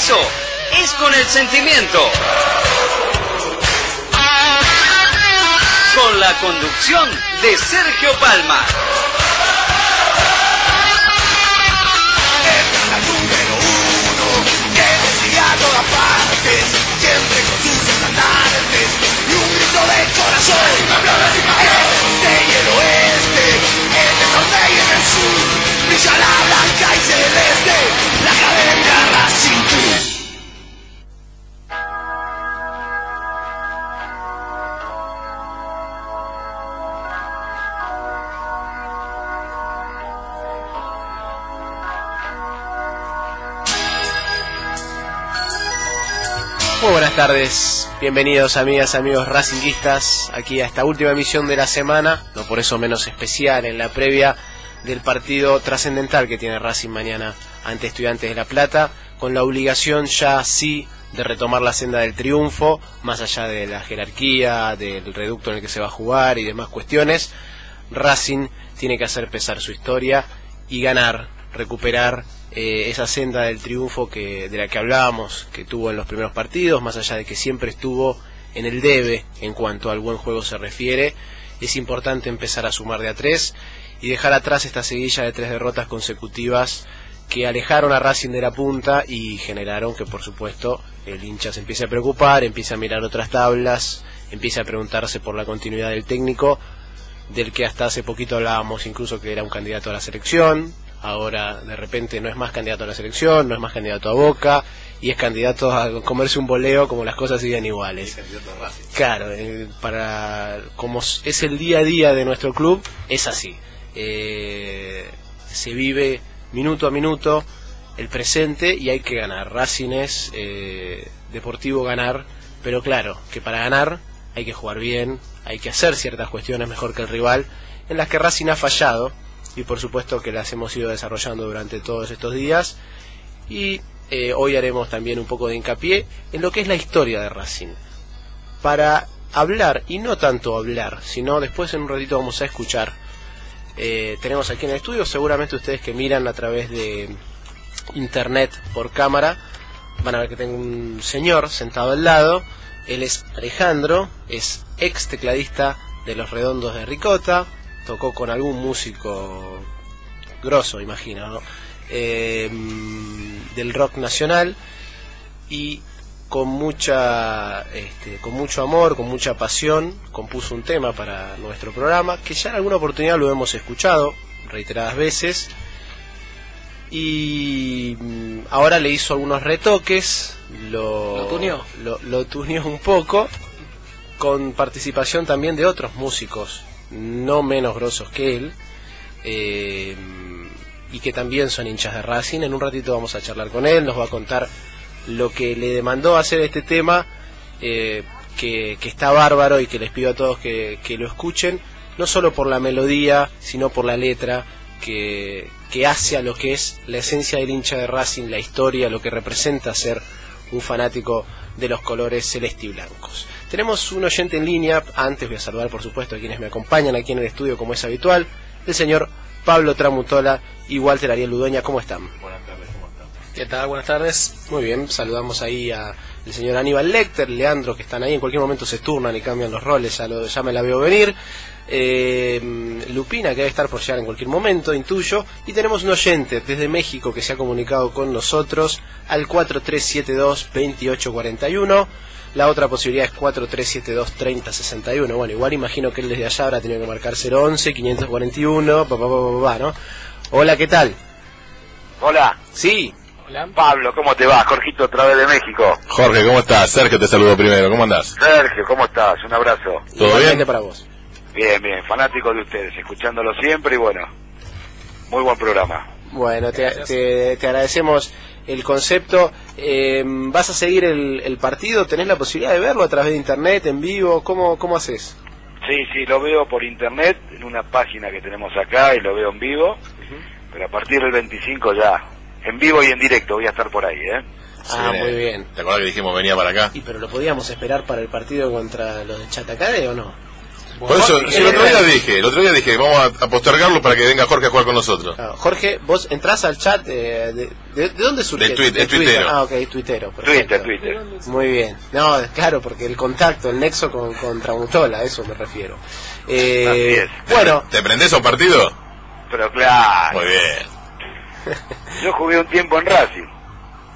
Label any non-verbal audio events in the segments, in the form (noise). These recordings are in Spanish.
compromiso es con el sentimiento. Con la conducción de Sergio Palma. siempre con sus estandartes y un grito de corazón. Este y el oeste, en el norte y en el sur, brilla la blanca y celeste, la academia Racing buenas tardes, bienvenidos amigas, amigos racinguistas, aquí a esta última emisión de la semana, no por eso menos especial, en la previa del partido trascendental que tiene Racing mañana ante Estudiantes de La Plata, con la obligación ya sí de retomar la senda del triunfo, más allá de la jerarquía, del reducto en el que se va a jugar y demás cuestiones, Racing tiene que hacer pesar su historia y ganar, recuperar eh, esa senda del triunfo que de la que hablábamos, que tuvo en los primeros partidos, más allá de que siempre estuvo en el debe en cuanto al buen juego se refiere, es importante empezar a sumar de a tres y dejar atrás esta seguilla de tres derrotas consecutivas que alejaron a Racing de la punta y generaron que por supuesto el hincha se empiece a preocupar, empiece a mirar otras tablas, empiece a preguntarse por la continuidad del técnico, del que hasta hace poquito hablábamos incluso que era un candidato a la selección, ahora de repente no es más candidato a la selección, no es más candidato a Boca y es candidato a comerse un boleo como las cosas siguen iguales. Claro, eh, para como es el día a día de nuestro club, es así. Eh, se vive minuto a minuto el presente y hay que ganar. Racing es eh, deportivo ganar, pero claro, que para ganar hay que jugar bien, hay que hacer ciertas cuestiones mejor que el rival, en las que Racing ha fallado y por supuesto que las hemos ido desarrollando durante todos estos días. Y eh, hoy haremos también un poco de hincapié en lo que es la historia de Racing. Para hablar y no tanto hablar sino después en un ratito vamos a escuchar eh, tenemos aquí en el estudio seguramente ustedes que miran a través de internet por cámara van a ver que tengo un señor sentado al lado. Él es Alejandro es ex tecladista de los redondos de Ricota tocó con algún músico grosso, imagino, ¿no? eh, del rock nacional y con mucha este, con mucho amor, con mucha pasión, compuso un tema para nuestro programa que ya en alguna oportunidad lo hemos escuchado reiteradas veces y mm, ahora le hizo algunos retoques, lo, ¿Lo tuneó? lo, lo tuneó un poco con participación también de otros músicos no menos grosos que él, eh, y que también son hinchas de Racing. En un ratito vamos a charlar con él, nos va a contar lo que le demandó hacer este tema, eh, que, está bárbaro y que les pido a todos que, que lo escuchen, no solo por la melodía, sino por la letra, que, que hace a lo que es la esencia del hincha de Racing, la historia, lo que representa ser un fanático de los colores celeste y blancos. Tenemos un oyente en línea, antes voy a saludar por supuesto a quienes me acompañan aquí en el estudio como es habitual, el señor Pablo Tramutola y Walter Ariel Ludoña, ¿cómo están? Buenas tardes, ¿cómo están? ¿Qué tal? Buenas tardes. Muy bien, saludamos ahí a el señor Aníbal Lecter, Leandro, que están ahí, en cualquier momento se turnan y cambian los roles, ya, lo, ya me la veo venir. Eh, Lupina, que debe estar por llegar en cualquier momento, intuyo. Y tenemos un oyente desde México que se ha comunicado con nosotros al 4372-2841. La otra posibilidad es 4372-3061. Bueno, igual imagino que él desde allá habrá tenido que marcar 011, 541, pa, pa, pa, pa, pa, ¿no? Hola, ¿qué tal? Hola, Sí, Pablo, ¿cómo te va? Jorgito, otra vez de México. Jorge, ¿cómo estás? Sergio te saludo primero, ¿cómo andás? Sergio, ¿cómo estás? Un abrazo. ¿Todo igualmente bien? para vos. Bien, bien, fanático de ustedes, escuchándolo siempre y bueno, muy buen programa. Bueno, te, te- te agradecemos el concepto. Eh, ¿Vas a seguir el, el partido? ¿Tenés la posibilidad de verlo a través de internet, en vivo? ¿Cómo, cómo haces? Sí, sí, lo veo por internet, en una página que tenemos acá y lo veo en vivo, pero a partir del 25 ya, en vivo y en directo, voy a estar por ahí, ¿eh? Ah, Sí, muy eh, bien. ¿Te acuerdas que dijimos venía para acá? ¿Y pero lo podíamos esperar para el partido contra los de Chatacade o no? Por eso, Jorge, sí, el otro día eh, dije, el otro día dije, vamos a, a postergarlo para que venga Jorge a jugar con nosotros. Claro, Jorge, vos entrás al chat, eh, de, de, de dónde surge? Del tuit- De tuitero. Ah, ok, tuitero. Twitter, Twitter. Muy bien. No, claro, porque el contacto, el nexo con, con Tramutola, a eso me refiero. Eh, Así es. bueno, ¿Te prendés a un partido? Pero claro, Muy bien. (laughs) yo jugué un tiempo en Racing.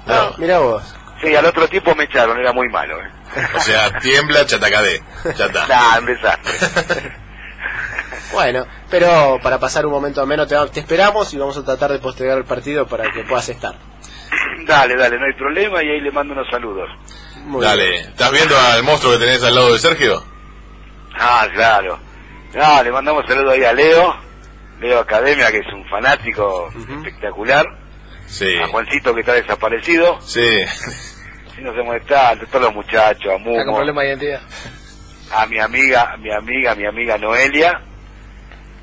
no, mira vos. Sí, al otro tiempo me echaron, era muy malo. ¿eh? O sea, tiembla, chatacadé. Ya está. (laughs) Nah, desastre. (laughs) Bueno, pero para pasar un momento ameno te, te esperamos y vamos a tratar de postergar el partido para que puedas estar. dale, dale, no hay problema y ahí le mando unos saludos. Muy Dale. bien. ¿Estás viendo al monstruo que tenés al lado de Sergio? Ah, claro. No, le mandamos saludos ahí a Leo, Leo Academia, que es un fanático espectacular. Sí. A Juancito, que está desaparecido. Sí. (laughs) Si no dónde está, a todos los muchachos, a con Mumo, problema de identidad. a mi amiga, a mi amiga, mi amiga Noelia,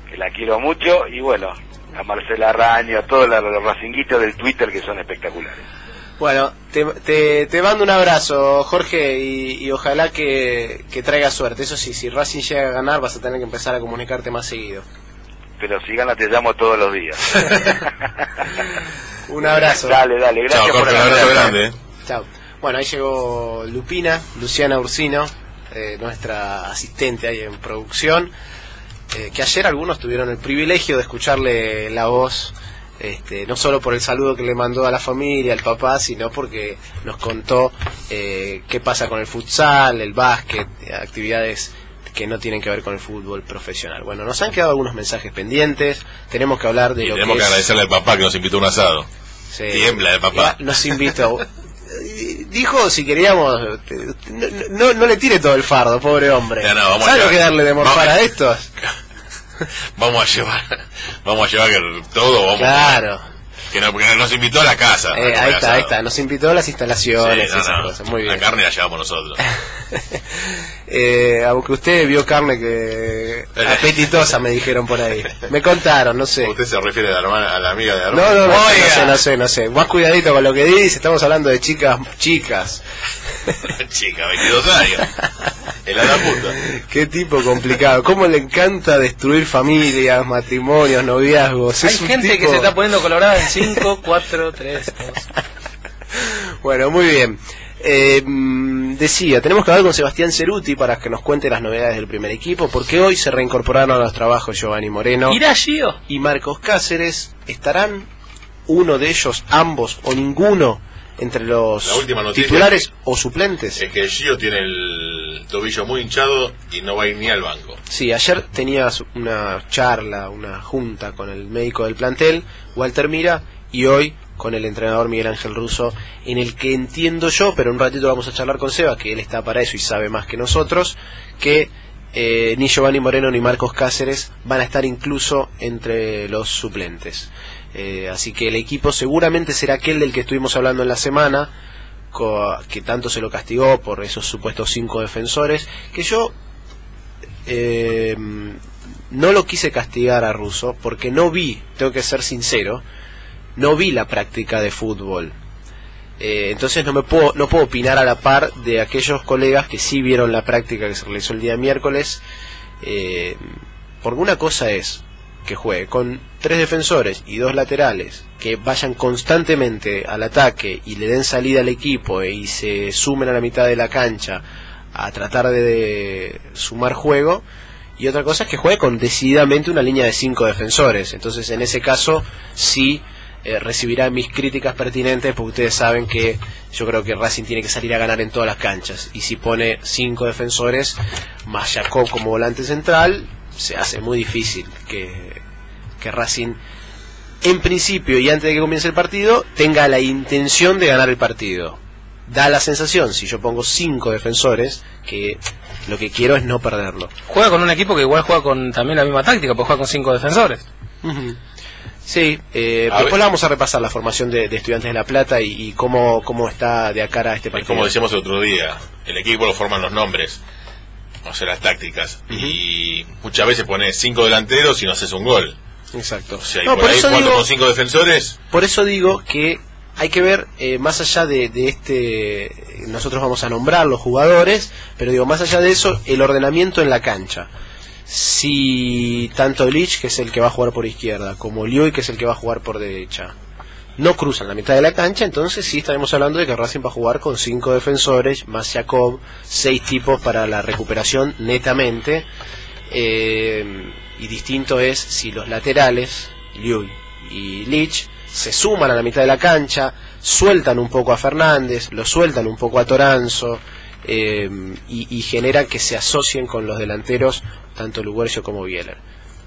que la quiero mucho, y bueno, a Marcela Araño, a todos los, los racinguitos del Twitter que son espectaculares. Bueno, te, te, te mando un abrazo, Jorge, y, y ojalá que, que traiga suerte. Eso sí, si Racing llega a ganar, vas a tener que empezar a comunicarte más seguido. Pero si gana te llamo todos los días. (laughs) Un abrazo. Dale, dale, gracias Chao, por Jorge, un la abrazo grande. eh. Chao. Bueno, ahí llegó Lupina, Luciana Ursino, eh, nuestra asistente ahí en producción, eh, que ayer algunos tuvieron el privilegio de escucharle la voz, este, no solo por el saludo que le mandó a la familia, al papá, sino porque nos contó eh, qué pasa con el futsal, el básquet, actividades que no tienen que ver con el fútbol profesional. Bueno, nos han quedado algunos mensajes pendientes, tenemos que hablar de Y lo tenemos que que es- agradecerle al papá que nos invitó a un asado. Sí. Tiembla el papá. Nos invitó. Dijo si queríamos. No, no, no le tire todo el fardo, pobre hombre. No, vamos a ¿Sabes lo llevar- que darle de morfar vamos- a (laughs) estos? Vamos a llevar, vamos a llevar todo, vamos Claro. Que, no- que nos invitó a la casa. Eh, ahí está, asado. ahí está. Nos invitó a las Sí, instalaciones y no, esas no, cosas. Muy bien. La carne la llevamos nosotros. (laughs) Eh, aunque usted vio carne que apetitosa, me dijeron por ahí. Me contaron, no sé. Usted se refiere a la, hermana, a la amiga de la No, hermana. no, no, no Oiga. sé, no sé, no sé. Más cuidadito con lo que dice. Estamos hablando de chicas, chicas. (laughs) Chica, 22 años. El a la puta. Qué tipo complicado. Cómo le encanta destruir familias, matrimonios, noviazgos. Hay Es gente que se está poniendo colorada en 5, 4, 3, 2. Bueno, muy bien. Eh, decía, tenemos que hablar con Sebastián Ceruti para que nos cuente las novedades del primer equipo, porque hoy se reincorporaron a los trabajos Giovanni Moreno ¿Irá Gio? y Marcos Cáceres. ¿Estarán uno de ellos, ambos o ninguno entre los titulares es o suplentes? Es que Gio tiene el tobillo muy hinchado y no va a ir ni al banco. Sí, ayer tenías una charla, una junta con el médico del plantel, Walter Mira, y hoy con el entrenador Miguel Ángel Russo, en el que entiendo yo, pero un ratito vamos a charlar con Seba, que él está para eso y sabe más que nosotros, que eh, ni Giovanni Moreno ni Marcos Cáceres van a estar incluso entre los suplentes. Eh, así que el equipo seguramente será aquel del que estuvimos hablando en la semana, que tanto se lo castigó por esos supuestos cinco defensores, que yo eh, no lo quise castigar a Russo porque no vi, tengo que ser sincero, no vi la práctica de fútbol. Eh, entonces no me puedo no puedo opinar a la par de aquellos colegas que sí vieron la práctica que se realizó el día miércoles. Eh, porque una cosa es que juegue con tres defensores y dos laterales que vayan constantemente al ataque y le den salida al equipo y se sumen a la mitad de la cancha a tratar de, sumar juego y otra cosa es que juegue con decididamente una línea de cinco defensores. Entonces en ese caso sí eh, recibirá mis críticas pertinentes porque ustedes saben que yo creo que Racing tiene que salir a ganar en todas las canchas. Y si pone cinco defensores más Jacob como volante central se hace muy difícil que, que Racing en principio y antes de que comience el partido tenga la intención de ganar el partido. Da la sensación si yo pongo cinco defensores que lo que quiero es no perderlo. Juega con un equipo que igual juega con también la misma táctica, pues juega con 5 defensores. Sí, eh, A después la vamos a repasar la formación de, de Estudiantes de La Plata y, y cómo, cómo está de acá a este Es partido. como decíamos el otro día, el equipo lo forman los nombres, o sea, las tácticas. Y muchas veces pones cinco delanteros y no haces un gol. Exacto. O sea, y No, por, por, ahí eso cuatro digo, con cinco defensores, por eso digo que hay que ver, eh, más allá de, de este, nosotros vamos a nombrar los jugadores, pero digo, más allá de eso, el ordenamiento en la cancha. si tanto Lich, que es el que va a jugar por izquierda, como Liu, que es el que va a jugar por derecha, no cruzan la mitad de la cancha, entonces sí estaremos hablando de que Racing va a jugar con cinco defensores, más Jacob, seis tipos para la recuperación netamente. Eh, y distinto es si los laterales, Liu y Lich, se suman a la mitad de la cancha, sueltan un poco a Fernández, lo sueltan un poco a Toranzo, eh, y, y generan que se asocien con los delanteros, tanto Luguercio como Bieler.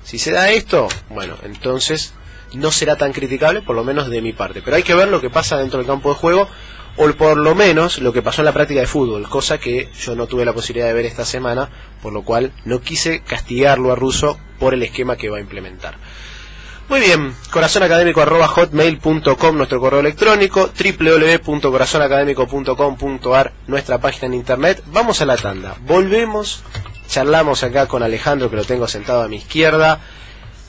Si se da esto, bueno, entonces no será tan criticable, por lo menos de mi parte. Pero hay que ver lo que pasa dentro del campo de juego, o por lo menos lo que pasó en la práctica de fútbol, cosa que yo no tuve la posibilidad de ver esta semana, por lo cual no quise castigarlo a Russo por el esquema que va a implementar. Muy bien, corazonacadémico.hotmail.com nuestro correo electrónico, www.corazonacadémico.com.ar nuestra página en internet. Vamos a la tanda. Volvemos, charlamos acá con Alejandro, que lo tengo sentado a mi izquierda,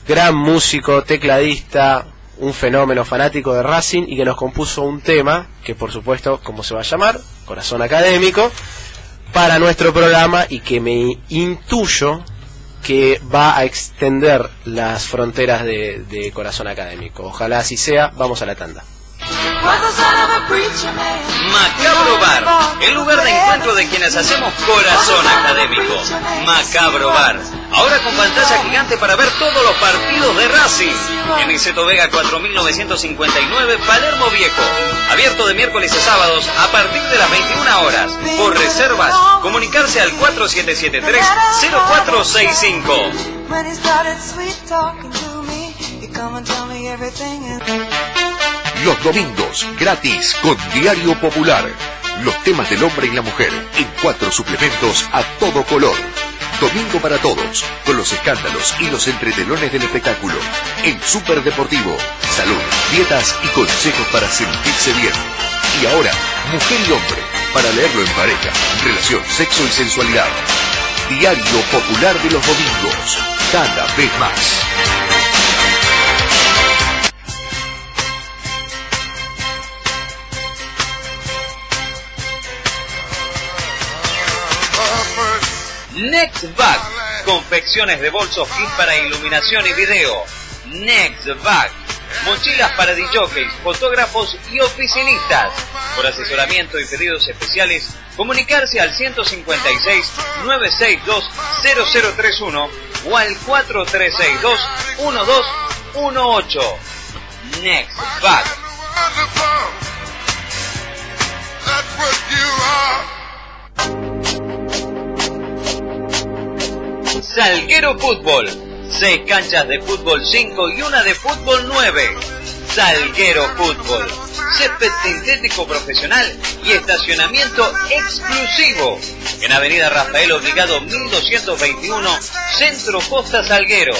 gran músico, tecladista, un fenómeno fanático de Racing y que nos compuso un tema, que por supuesto, como se va a llamar, Corazón Académico, para nuestro programa y que me intuyo que va a extender las fronteras de, de Corazón Académico. Ojalá así sea. Vamos a la tanda. Macabro Bar, el lugar de encuentro de quienes hacemos corazón académico. Macabro Bar, ahora con pantalla gigante para ver todos los partidos de Racing. En Iseto Vega 4959, Palermo Viejo. Abierto de miércoles a sábados a partir de las 21 horas. Por reservas, comunicarse al 4773-0465. Los domingos, gratis, con Diario Popular. Los temas del hombre y la mujer, en cuatro suplementos a todo color. Domingo para todos, con los escándalos y los entretelones del espectáculo. El Superdeportivo, salud, dietas y consejos para sentirse bien. Y ahora, mujer y hombre, para leerlo en pareja, relación, sexo y sensualidad. Diario Popular de los domingos, cada vez más. Nextback, confecciones de bolsos kit para iluminación y video. Nextback, mochilas para DJs, fotógrafos y oficinistas. Por asesoramiento y pedidos especiales, comunicarse al 156 962 0031 o al 4362 1218. Salguero Fútbol. Seis canchas de fútbol 5 y una de fútbol 9. Salguero Fútbol. Césped sintético profesional y estacionamiento exclusivo. En Avenida Rafael Obligado 1221, Centro Costa Salguero.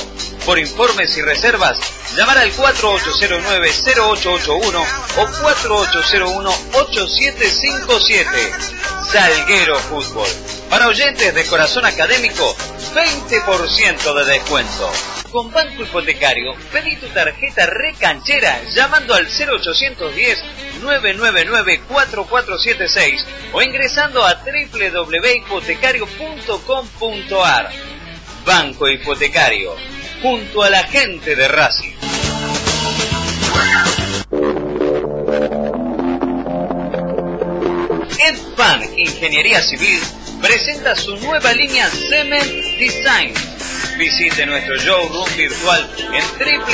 Por informes y reservas, llamar al 4809-0881 o 4801-8757. Salguero Fútbol. Para oyentes de corazón académico, 20% de descuento. Con Banco Hipotecario, pedí tu tarjeta recanchera llamando al 0810-999-4476 o ingresando a www.hipotecario.com.ar. Banco Hipotecario, junto a la gente de Racing. Edpan Ingeniería Civil presenta su nueva línea Cement Design. Visite nuestro showroom virtual en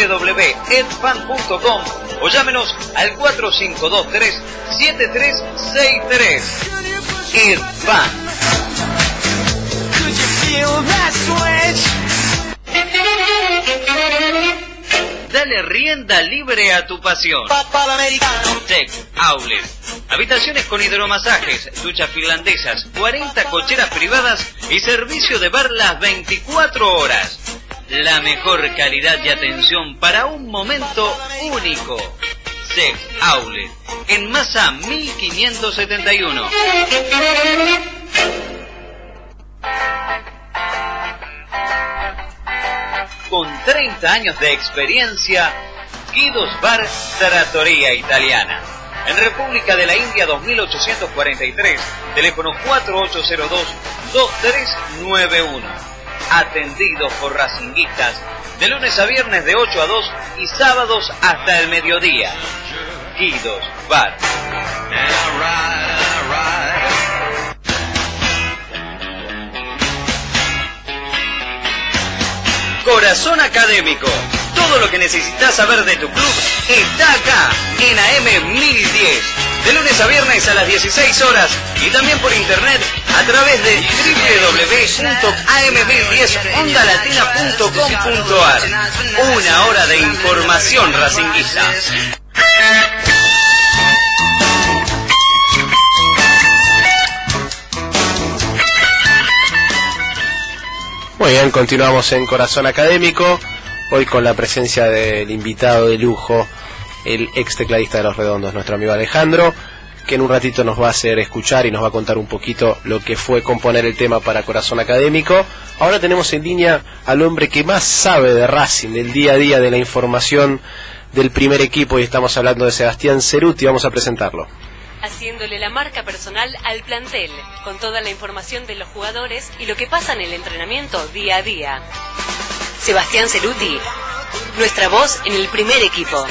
www.edpan.com o llámenos al 4523-7363. Edpan. Could? Dale rienda libre a tu pasión. Papá americano. Tech Outlet. Habitaciones con hidromasajes, duchas finlandesas, 40 cocheras privadas y servicio de bar las 24 horas. La mejor calidad y atención para un momento único. Sex Outlet. En masa 1571. Con 30 años de experiencia, Guidos Bar Trattoria Italiana. En República de la India 2843, teléfono 4802-2391. atendidos por racinguistas, de lunes a viernes de 8 a 2 y sábados hasta el mediodía. Guidos Bar. Corazón Académico. Todo lo que necesitas saber de tu club está acá en AM 1010. De lunes a viernes a las 16 horas y también por internet a través de www.am1010ondalatina.com.ar. Una hora de información racinguista. Muy bien, continuamos en Corazón Académico, hoy con la presencia del invitado de lujo, el ex tecladista de Los Redondos, nuestro amigo Alejandro, que en un ratito nos va a hacer escuchar y nos va a contar un poquito lo que fue componer el tema para Corazón Académico. Ahora tenemos en línea al hombre que más sabe de Racing, del día a día, de la información del primer equipo, y estamos hablando de Sebastián Ceruti, vamos a presentarlo haciéndole la marca personal al plantel, con toda la información de los jugadores y lo que pasa en el entrenamiento día a día. Sebastián Ceruti, nuestra voz en el primer equipo.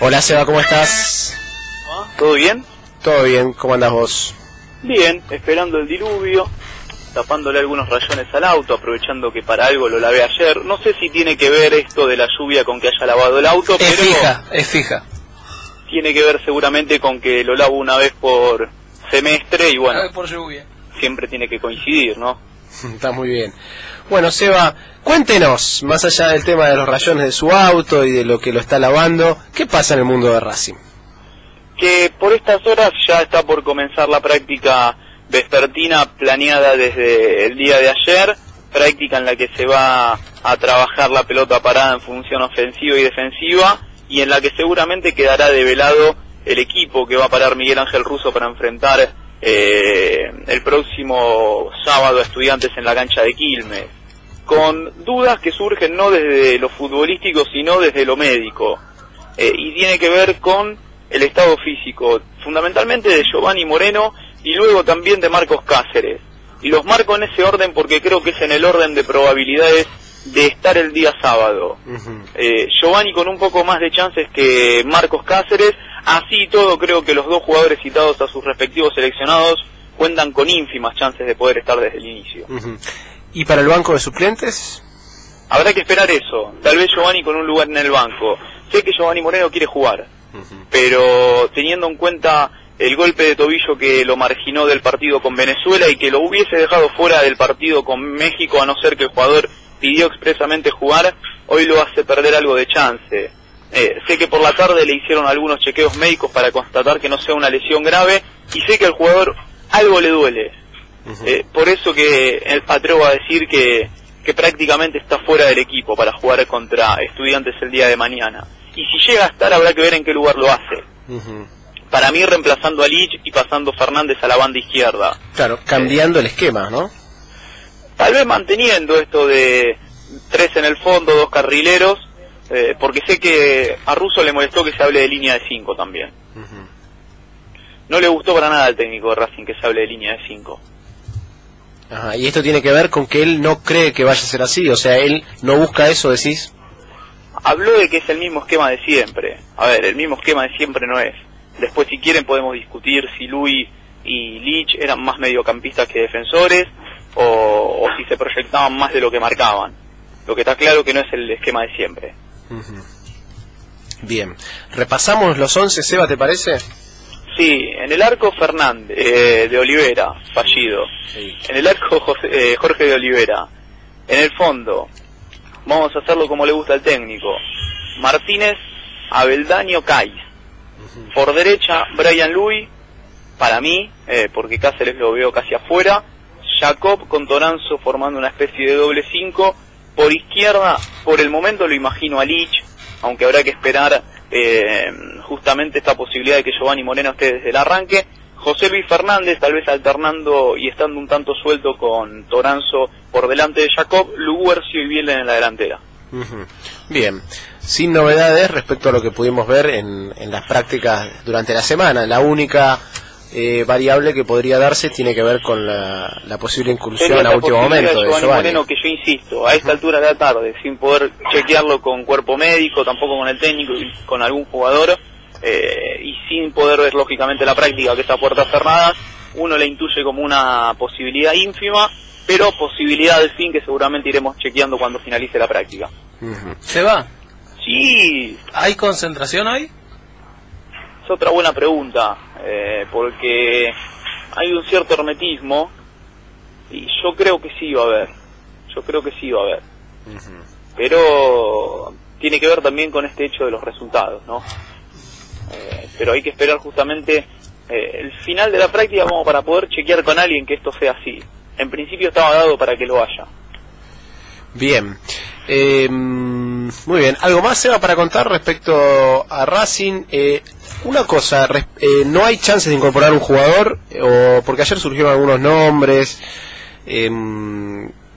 Hola Seba, ¿cómo estás? ¿Todo bien? Todo bien, ¿cómo andas vos? Bien, esperando el diluvio, tapándole algunos rayones al auto, aprovechando que para algo lo lavé ayer. No sé si tiene que ver esto de la lluvia con que haya lavado el auto, Es pero fija, es fija. tiene que ver seguramente con que lo lavo una vez por semestre y bueno, por lluvia. siempre tiene que coincidir, ¿no? (laughs) Está muy bien. Bueno, Seba, cuéntenos, más allá del tema de los rayones de su auto y de lo que lo está lavando, ¿qué pasa en el mundo de Racing? Que por estas horas ya está por comenzar la práctica vespertina planeada desde el día de ayer, práctica en la que se va a trabajar la pelota parada en función ofensiva y defensiva y en la que seguramente quedará develado el equipo que va a parar Miguel Ángel Russo para enfrentar eh, el próximo sábado a estudiantes en la cancha de Quilmes, con dudas que surgen no desde lo futbolístico sino desde lo médico. Eh, y tiene que ver con el estado físico, fundamentalmente de Giovanni Moreno y luego también de Marcos Cáceres. Y los marco en ese orden porque creo que es en el orden de probabilidades de estar el día sábado. Eh, Giovanni con un poco más de chances que Marcos Cáceres, así y todo creo que los dos jugadores citados a sus respectivos seleccionados cuentan con ínfimas chances de poder estar desde el inicio. ¿Y para el banco de suplentes? Habrá que esperar eso, tal vez Giovanni con un lugar en el banco. Sé que Giovanni Moreno quiere jugar, pero teniendo en cuenta el golpe de tobillo que lo marginó del partido con Venezuela y que lo hubiese dejado fuera del partido con México a no ser que el jugador pidió expresamente jugar, hoy lo hace perder algo de chance. Eh, sé que por la tarde le hicieron algunos chequeos médicos para constatar que no sea una lesión grave y sé que al jugador algo le duele. Eh, por eso que el patrón va a decir que, que prácticamente está fuera del equipo para jugar contra estudiantes el día de mañana. Y si llega a estar habrá que ver en qué lugar lo hace. Para mí reemplazando a Lich y pasando Fernández a la banda izquierda. Claro, cambiando el esquema, ¿no? Tal vez manteniendo esto de tres en el fondo, dos carrileros, eh, porque sé que a Russo le molestó que se hable de línea de cinco también. No le gustó para nada al técnico de Racing que se hable de línea de cinco. Ajá, y esto tiene que ver con que él no cree que vaya a ser así, o sea, él no busca eso, decís. Habló de que es el mismo esquema de siempre. A ver, el mismo esquema de siempre no es. Después, si quieren, podemos discutir si Luis y Lich eran más mediocampistas que defensores o, o si se proyectaban más de lo que marcaban. Lo que está claro que no es el esquema de siempre. Bien, repasamos los 11, Seba, ¿te parece? Sí, en el arco Fernández, eh, de Olivera, fallido. En el arco José- eh, Jorge de Olivera. En el fondo, vamos a hacerlo como le gusta al técnico. Martínez, Abeldaño, Cais. Por derecha, Brian Luis, para mí, eh, porque Cáceres lo veo casi afuera. Jacob con Toranzo formando una especie de doble cinco. Por izquierda, por el momento lo imagino a Lich, aunque habrá que esperar eh, justamente esta posibilidad de que Giovanni Moreno esté desde el arranque. José Luis Fernández, tal vez alternando y estando un tanto suelto con Toranzo por delante de Jacob, Luguercio y Bielen en la delantera. Bien, sin novedades respecto a lo que pudimos ver en, en las prácticas durante la semana. La única eh, variable que podría darse tiene que ver con la, la posible incursión a último momento de Giovanni Giovanni. Moreno que yo insisto, a esta altura de la tarde, sin poder chequearlo con cuerpo médico, tampoco con el técnico con algún jugador, eh, y sin poder ver lógicamente la práctica que está a puertas cerradas, uno le intuye como una posibilidad ínfima, pero posibilidad al fin que seguramente iremos chequeando cuando finalice la práctica. ¿Se va? Sí, ¿Hay concentración hoy? es otra buena pregunta, eh, porque hay un cierto hermetismo y yo creo que sí va a haber, yo creo que sí va a haber, pero tiene que ver también con este hecho de los resultados, ¿no? Eh, pero hay que esperar justamente eh, el final de la práctica como para poder chequear con alguien que esto sea así. En principio estaba dado para que lo haya. Bien. Eh, muy bien. ¿Algo más, Seba, para contar respecto a Racing? Eh, una cosa, eh, ¿no hay chances de incorporar un jugador? Eh, o porque ayer surgieron algunos nombres. Eh,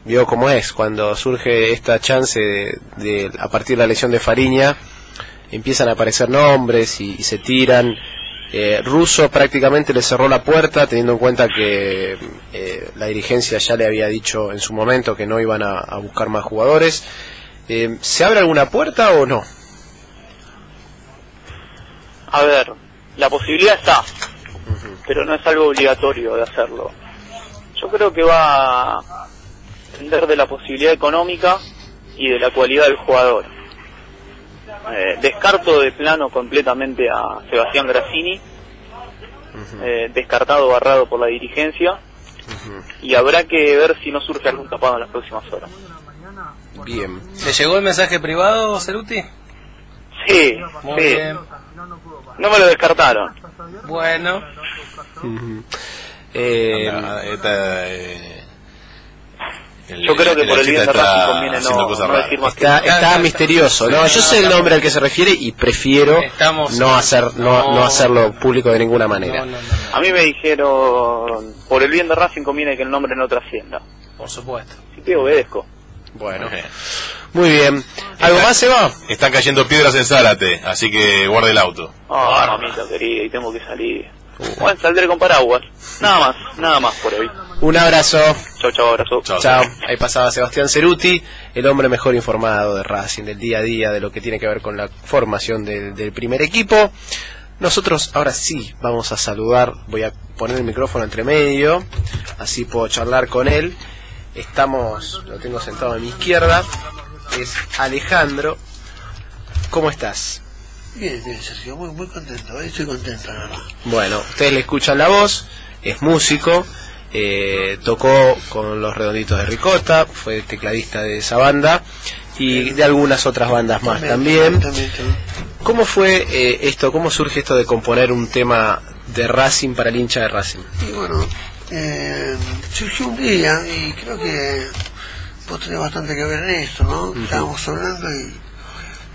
vio cómo es, cuando surge esta chance de, de- a partir de la lesión de Fariña, empiezan a aparecer nombres y, se tiran. Eh, Russo prácticamente le cerró la puerta, teniendo en cuenta que la dirigencia ya le había dicho en su momento que no iban a buscar más jugadores. Eh, ¿Se abre alguna puerta o no? A ver, la posibilidad está, pero no es algo obligatorio de hacerlo. Yo creo que va a depender de la posibilidad económica y de la cualidad del jugador. Eh, descarto de plano completamente a Sebastián Grassini, eh, descartado, barrado por la dirigencia, y habrá que ver si no surge algún tapado en las próximas horas. Bien. ¿Le llegó el mensaje privado, Ceruti? Sí, Muy sí, bien. no me lo descartaron. Bueno. Eh, esta, eh, el- Yo creo que por el bien de Racing conviene no, cosas no raras. decir más que está, está misterioso, ¿no? Yo sé el nombre al que se refiere y prefiero Estamos- no hacer no, no. hacerlo público de ninguna manera. no, no, no, A mí me dijeron, por el bien de Racing conviene que el nombre no trascienda. por supuesto. Así que obedezco. Bueno, (laughs) muy bien. ¿Algo más, Seba? Están cayendo piedras en Zárate, así que guarde el auto. Ah, mamita querida, y tengo que salir. Bueno, saldré con paraguas. Nada más, nada más por hoy. Un abrazo. Chau, chau, abrazo. Chao. Chao. Ahí pasaba Sebastián Ceruti, el hombre mejor informado de Racing, del día a día, de lo que tiene que ver con la formación del, del primer equipo. Nosotros ahora sí vamos a saludar, voy a poner el micrófono entre medio, así puedo charlar con él. Estamos, lo tengo sentado a mi izquierda, es Alejandro. ¿Cómo estás? Bien, bien, Sergio, muy, muy contento, estoy contento, la verdad. Bueno, ustedes le escuchan la voz, es músico, eh, tocó con los redonditos de Ricota, fue tecladista de esa banda y de algunas otras bandas más también. también, también. ¿Cómo fue eh, esto, cómo surge esto de componer un tema de Racing para el hincha de Racing? Y bueno, eh, surgió un día y creo que vos tenés bastante que ver en esto, ¿no? Estábamos hablando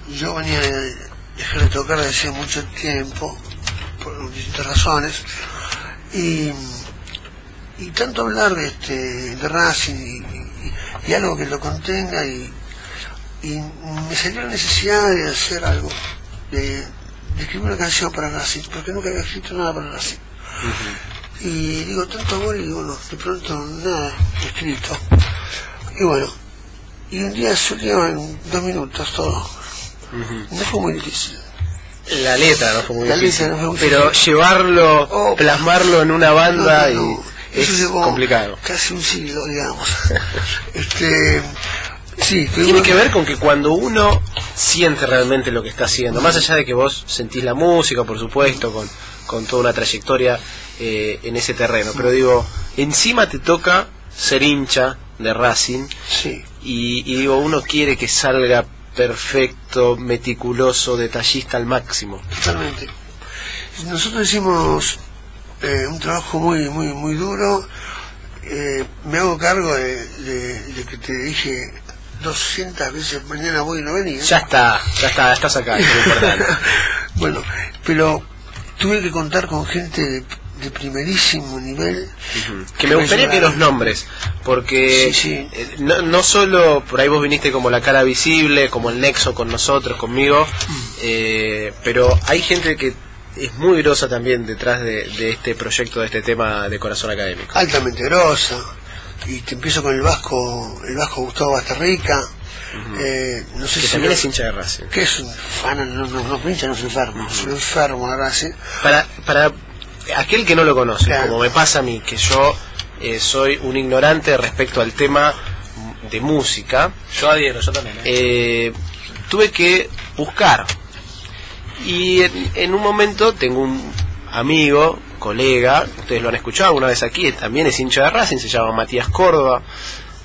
y yo venía de dejar de tocar desde hace mucho tiempo, por distintas razones, y, y tanto hablar de, este, de Racing y, y- y algo que lo contenga y, y me salió la necesidad de hacer algo, de, de escribir una canción para Racing, porque nunca había escrito nada para Racing. Y digo, tanto amor y bueno, de pronto nada escrito. Y bueno, y un día salió en dos minutos todo. No fue muy difícil. La letra no fue muy La difícil, no fue muy pero difícil. llevarlo, Oh. plasmarlo en una banda No, no, y Eso es llevó complicado. Casi un siglo, digamos. (laughs) este, sí, Tiene que ver con que cuando uno siente realmente lo que está haciendo, más allá de que vos sentís la música, por supuesto, con, con toda una trayectoria eh, en ese terreno, pero digo, encima te toca ser hincha de Racing Sí, y, y digo, uno quiere que salga perfecto, meticuloso, detallista al máximo. totalmente. Nosotros hicimos eh, un trabajo muy, muy, muy duro. Eh, me hago cargo de, de- de que te dije 200 veces mañana voy y no venís. Ya está, ya está, estás acá, es importante. (laughs) bueno, pero tuve que contar con gente de, de primerísimo nivel. Que me gustaría que los nombres, porque Sí, sí. eh, no, no solo por ahí vos viniste como la cara visible, como el nexo con nosotros, conmigo, Mm. eh, pero hay gente que es muy grosa también detrás de, de este proyecto, de este tema de corazón académico. altamente grosa y te empiezo con el vasco el vasco Gustavo Eh, no sé Que si también lo- es hincha de Racing. que es un fan no no no pincha no es enfermo es un enfermo de Racing Para, para aquel que no lo conoce, Claro. como me pasa a mí, que yo eh, soy un ignorante respecto al tema de música, Yo adhiero, yo también. ¿eh? eh, tuve que buscar. Y en, en un momento tengo un amigo, colega, ustedes lo han escuchado alguna vez aquí, también es hincha de Racing, se llama Matías Córdoba.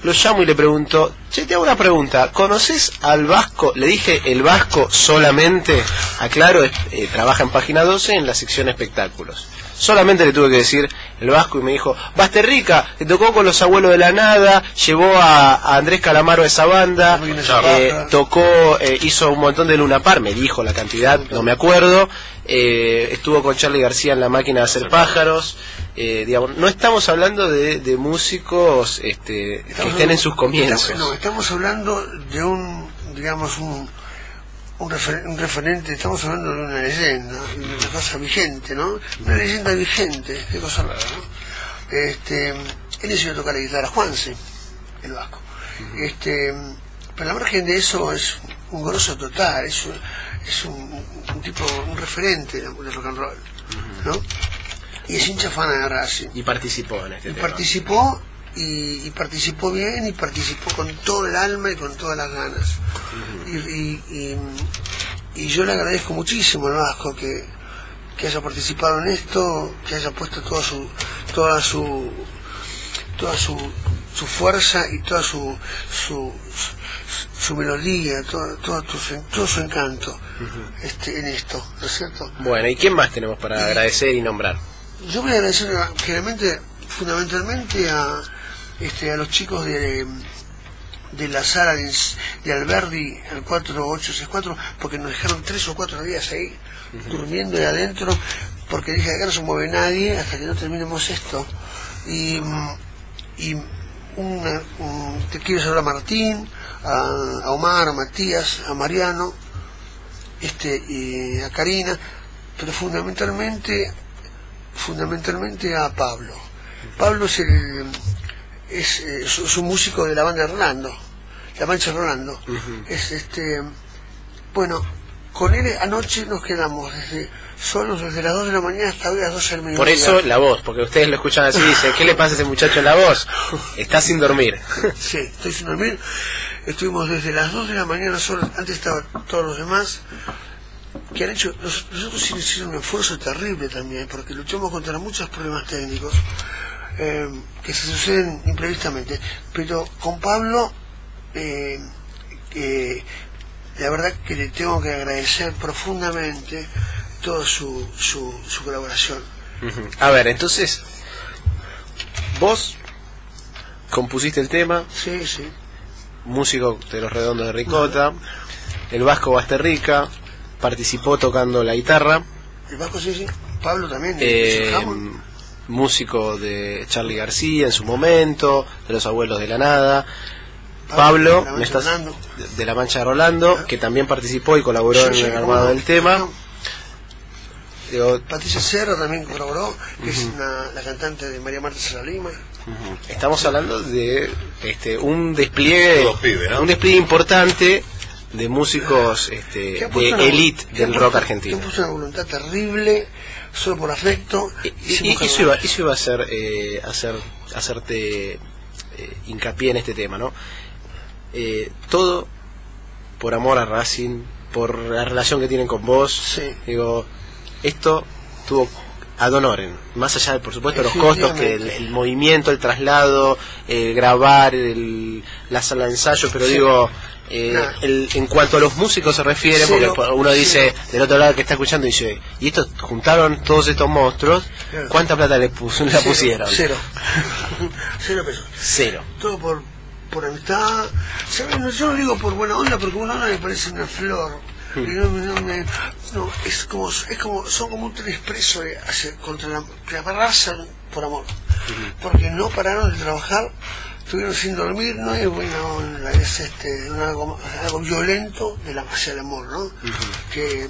Lo llamo y le pregunto, che, te hago una pregunta, ¿conoces al Vasco? Le dije el Vasco solamente, aclaro, eh, trabaja en página 12 en la sección espectáculos. Solamente le tuve que decir el Vasco y me dijo, Basterrica, que tocó con los abuelos de la nada, llevó a, a Andrés Calamaro a esa banda, eh, tocó, eh, hizo un montón de Luna Par, me dijo la cantidad, no me acuerdo, eh, estuvo con Charlie García en la máquina de hacer pájaros, eh, digamos, no estamos hablando de, de músicos este, que estén en sus comienzos. estamos- no, estamos hablando de un digamos un un, refer- un referente, estamos hablando de una leyenda, de una cosa vigente, ¿no? Una leyenda vigente, qué cosa rara, ¿no? Este, él enseñó a tocar la guitarra Juanse, el vasco. Este, pero al margen de eso es un grosso total, es un, es un, un tipo, un referente del del rock and roll, ¿no? Y es hincha fan de Racing. Y participó en este Y tema. participó y, y participó bien y participó con todo el alma y con todas las ganas. y, y- y- y yo le agradezco muchísimo al Vasco que, que haya participado en esto, que haya puesto toda su toda su toda su, su fuerza y toda su su, su, su melodía, todo, todo, su encanto este, en esto, ¿no es cierto? Bueno, ¿y quién más tenemos para agradecer y nombrar? Yo voy a agradecer generalmente, fundamentalmente a, este, a los chicos de, de la sala de, de Alberdi, el 4864, porque nos dejaron tres o cuatro días ahí, durmiendo ahí adentro, porque dije, acá no se mueve nadie hasta que no terminemos esto. Y, y una- un- te quiero saludar a Martín, a, a Omar, a Matías, a Mariano, este, y a Karina, pero fundamentalmente fundamentalmente a Pablo. Pablo es el es, eh, es- es un músico de la banda Rolando, la mancha Rolando. Es este bueno, con él anoche nos quedamos desde solos desde las 2 de la mañana hasta hoy a las 12 del mediodía. Por eso la voz, porque ustedes lo escuchan así y dicen, ¿qué le pasa a ese muchacho en la voz? Está sin dormir. (laughs) Sí, estoy sin dormir. Estuvimos desde las 2 de la mañana solos, antes estaban todos los demás, que han hecho, nos- nosotros hicimos un esfuerzo terrible también, porque luchamos contra muchos problemas técnicos eh, que se suceden imprevistamente. Pero con Pablo, eh, eh, la verdad que le tengo que agradecer profundamente toda su, su, su colaboración. A ver, entonces, vos compusiste el tema, Sí, sí. músico de los redondos de Ricota, el Vasco Basterrica, participó tocando la guitarra, El Vasco sí, sí. Pablo también. eh. Músico de Charlie García en su momento, de los abuelos de la nada. Pablo, de la estás- Rolando. de- de la Mancha de Rolando, que también participó y colaboró en el armado del tema. Digo, Patricia Serra también colaboró, que es una- la cantante de María Marta Serra Lima. Estamos hablando de este un despliegue Todos pibes, ¿no? un despliegue importante de músicos este, de han del rock argentino. Que puesto una voluntad terrible, solo por afecto. Y- eso iba, eso iba a ser eh, hacer hacerte eh, hincapié en este tema, ¿no? Eh, todo por amor a Racing, por la relación que tienen con vos. Sí. Digo, esto tuvo ad honorem, más allá de, por supuesto, los costos, que el, movimiento, el traslado, el grabar, el, la sala de ensayo, pero Sí. digo, eh, Nah. el- en cuanto a los músicos se refiere, Cero, porque uno dice, cero. del otro lado que está escuchando, dice, y estos juntaron todos estos monstruos, Claro. ¿cuánta plata le puso, la Cero, pusieron? Cero. (laughs) cero pesos. Cero. Todo por, por amistad. ¿Sabes? No, yo no digo por buena onda, porque buena onda me parece una flor. No, es como, es como, son como un tren expreso de hacia- contra la, que por amor. Porque no pararon de trabajar, estuvieron sin dormir, no es buena onda, es este, algo, algo violento de la hacia el amor, ¿no? Que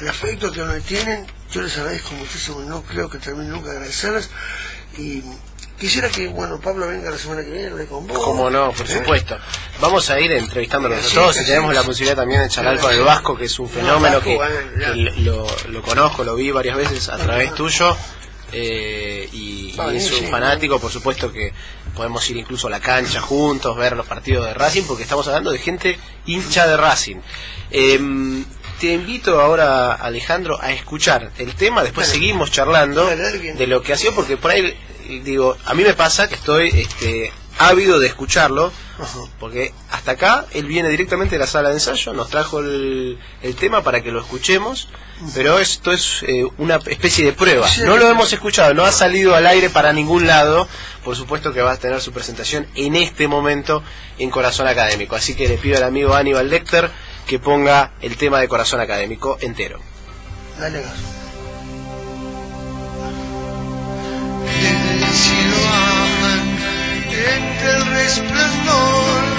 el afecto que uno tienen yo les agradezco muchísimo y no creo que termine nunca de agradecerles. Y quisiera que, bueno, Pablo venga la semana que viene, hable con vos. Como no, por ¿Eh? supuesto. Vamos a ir entrevistándolos Sí, todos y sí, tenemos sí. la posibilidad también de charlar con el. Vasco, que es un No, fenómeno Vasco, que, que lo, lo conozco, lo vi varias veces a través tuyo. eh, y, y es un fanático, por supuesto que podemos ir incluso a la cancha juntos, ver los partidos de Racing, porque estamos hablando de gente hincha de Racing. Em, te invito ahora, Alejandro, a escuchar el tema, después seguimos charlando de lo que ha sido, porque por ahí, eh, digo, a mí me pasa que estoy este, ávido de escucharlo, Ajá. porque hasta acá él viene directamente de la sala de ensayo, nos trajo el, el tema para que lo escuchemos, pero esto es eh, una especie de prueba. Sí, No lo hemos escuchado, no ha salido al aire para ningún lado. Por supuesto que va a tener su presentación en este momento en Corazón Académico. Así que le pido al amigo Aníbal Lecter que ponga el tema de Corazón Académico entero. Dale entre el resplandor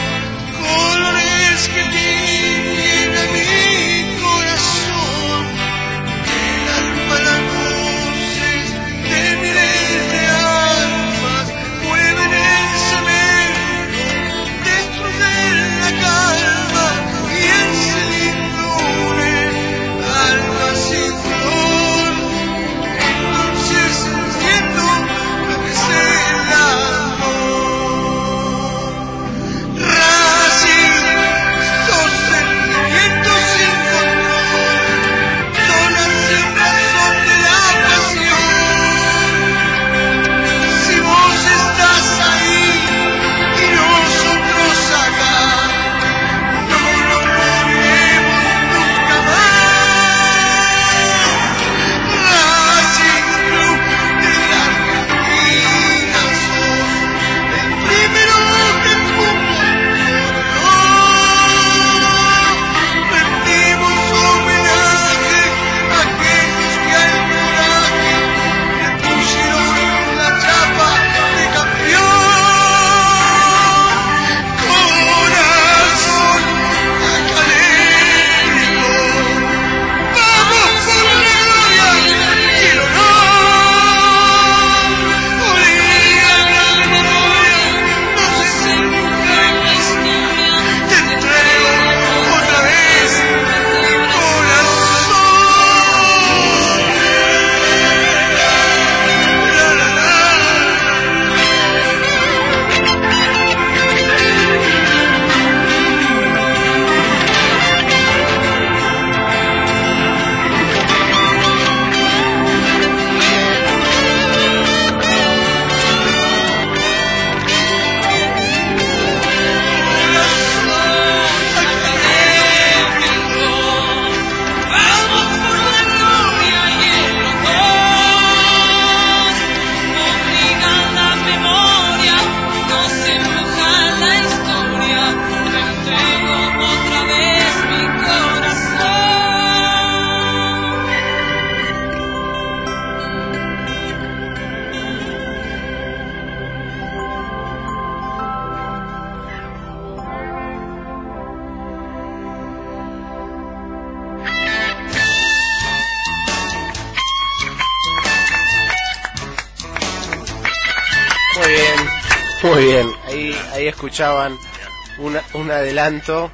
adelanto.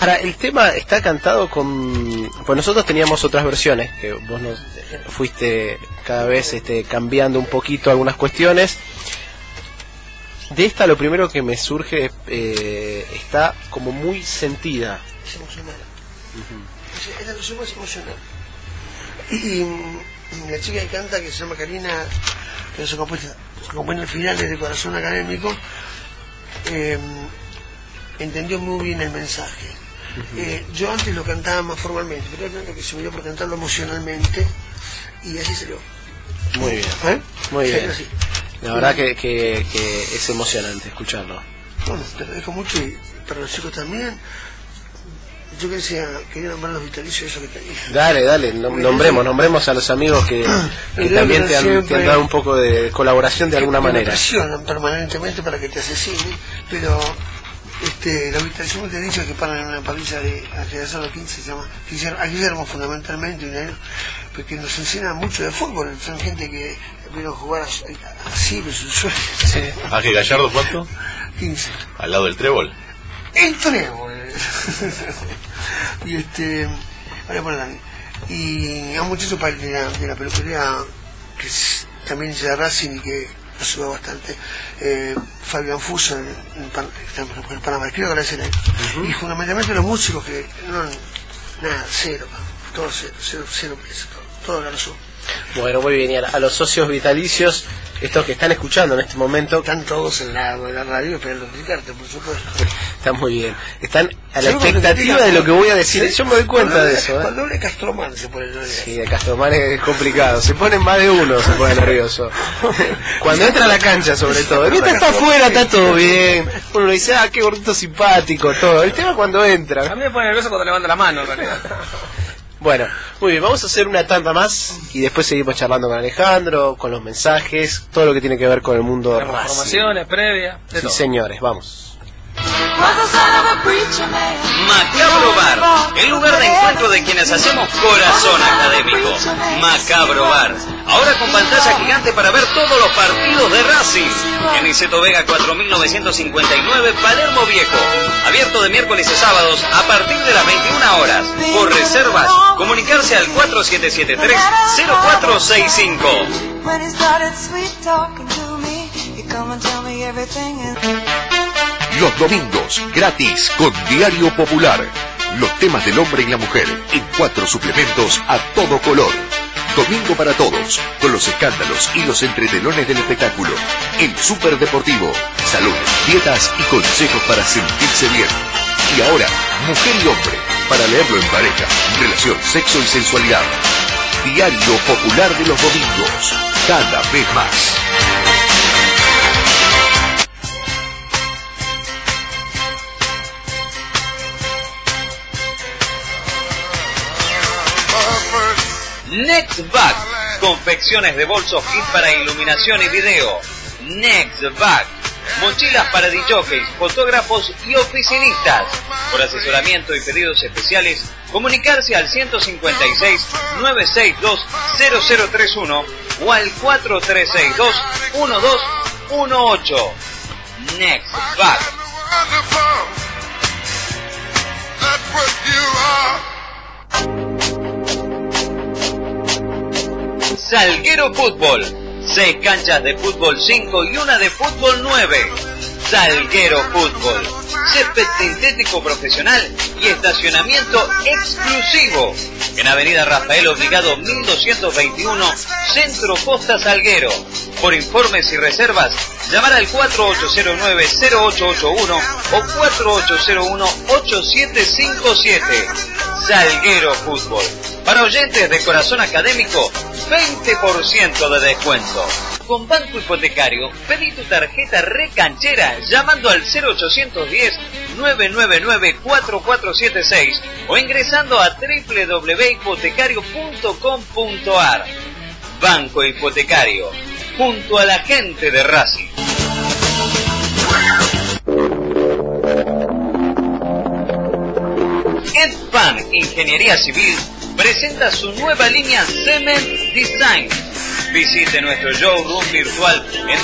Ahora, el tema está cantado con... Pues nosotros teníamos otras versiones, que vos nos fuiste cada vez este, cambiando un poquito algunas cuestiones. De esta lo primero que me surge eh, está como muy sentida. Es emocional. Es- Es la versión más emocional. Y, la chica que canta, que se llama Karina, que se compone, se compone al final desde Corazón Académico, eh, entendió muy bien el mensaje. Eh, yo antes lo cantaba más formalmente, pero era que se me dio por cantarlo emocionalmente y así salió. Muy bien. ¿Eh? Muy Sí, bien. así. La verdad que, que- que es emocionante escucharlo. Bueno, te lo dejo mucho y para los chicos también. Yo quería, quería nombrar los vitalicios eso que te dije. Dale, dale, nom- nombremos, nombremos a los amigos que, (clears throat) también te han, te siempre- han dado un poco de colaboración de alguna manera. permanentemente para que te asesinen, pero Este, la habitación te dicho que paran en una parrilla de alrededor los 15 se llama Guillermo, a Guillermo fundamentalmente, un porque nos enseña mucho de fútbol, son gente que vino a jugar así, de su sueño. Ángel Gallardo, ¿cuánto? 15. Al lado del trébol. El trébol. y este. Ahora. Y a un muchacho de la, de la peluquería que es- también es de Racing y que ayuda bastante. Eh, Fabián Fuso en, en, en- Panamá. Quiero agradecer a él. Y fundamentalmente los músicos que no. Nada, cero. Todo cero, cero, cero pesos. Todo, todo ganó su. Bueno, muy bien. Y a, a los socios vitalicios, estos que están escuchando en este momento, Están todos en la, en la radio esperando explicarte, por supuesto. está muy bien. Están a la expectativa de lo que voy a decir. Yo me doy cuenta cuando de eso. ¿eh? Cuando hable Castromán se pone nervioso. Sí, de Castromán es complicado. Se ponen más de uno, se pone nervioso. (laughs) Cuando entra a la cancha, sobre todo. Mientras está afuera, está todo bien. Uno dice, ah, qué gordito simpático, todo. El tema cuando A entra. mí me pone nervioso cuando levanta la mano, en realidad. (laughs) Bueno, muy bien, vamos a hacer una tanda más y después seguimos charlando con Alejandro, con los mensajes, todo lo que tiene que ver con el mundo Tenemos Racing. formaciones previas, Sí, todo. señores, vamos. Macabro Bar, el lugar de encuentro de quienes hacemos corazón académico. Macabro Bar, ahora con pantalla gigante para ver todos los partidos de Racing. En Niceto Vega 4959, Palermo Viejo. Abierto de miércoles y sábados a partir de las 21 horas. Por reservas, comunicarse al 4773-0465. Los domingos, gratis, con Diario Popular. Los temas del hombre y la mujer, en cuatro suplementos a todo color. Domingo para todos, con los escándalos y los entretelones del espectáculo. El Superdeportivo, salud, dietas y consejos para sentirse bien. Y ahora, mujer y hombre, para leerlo en pareja, relación, sexo y sensualidad. Diario Popular de los domingos, cada vez más. Nextback, confecciones de bolsos kit para iluminación y video. Nextback, mochilas para DJs, fotógrafos y oficinistas. Por asesoramiento y pedidos especiales, comunicarse al 156 962 0031 o al 4362 1218. Nextback. Salguero Fútbol. Seis canchas de fútbol 5 y una de fútbol 9. Salguero Fútbol. Césped sintético profesional y estacionamiento exclusivo. En Avenida Rafael Obligado 1221, Centro Costa Salguero. Por informes y reservas, llamar al 4809-0881 o 4801-8757. Salguero Fútbol. Para oyentes de corazón académico, 20% de descuento. Con Banco Hipotecario, pedí tu tarjeta recanchera llamando al 0810-999-4476 o ingresando a www.hipotecario.com.ar. Banco Hipotecario, junto a la gente de Racing. Edpan Ingeniería Civil presenta su nueva línea Cement Design. Visite nuestro showroom virtual en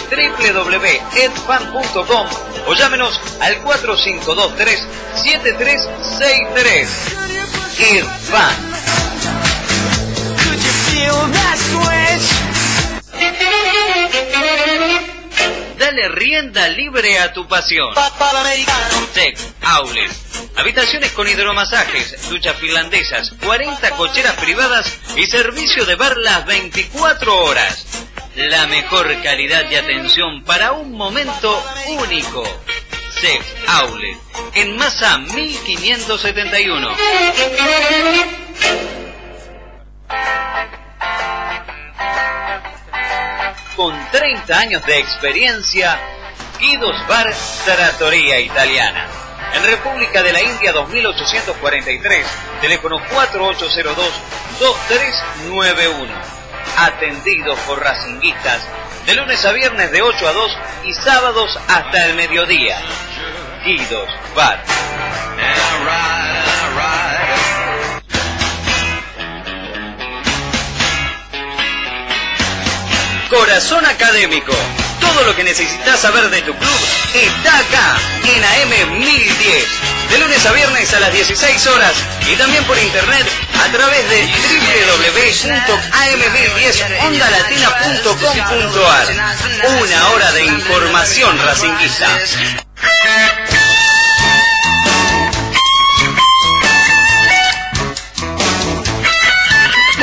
www.edpan.com o llámenos al 4523-7363. Edpan. could you feel? Dale rienda libre a tu pasión. Papá americano. Tech Outlet. Habitaciones con hidromasajes, duchas finlandesas, 40 cocheras privadas y servicio de bar las 24 horas. La mejor calidad de atención para un momento único. Sex Outlet. En Masa 1571. Con 30 años de experiencia, Guidos Bar Trattoria Italiana. En República de la India 2843, teléfono 4802-2391. Atendidos por racinguistas, de lunes a viernes de 8 a 2 y sábados hasta el mediodía. Guidos Bar. Corazón Académico. Todo lo que necesitas saber de tu club está acá, en AM 1010. De lunes a viernes a las 16 horas y también por internet a través de www.am1010ondalatina.com.ar. Una hora de información racinguista.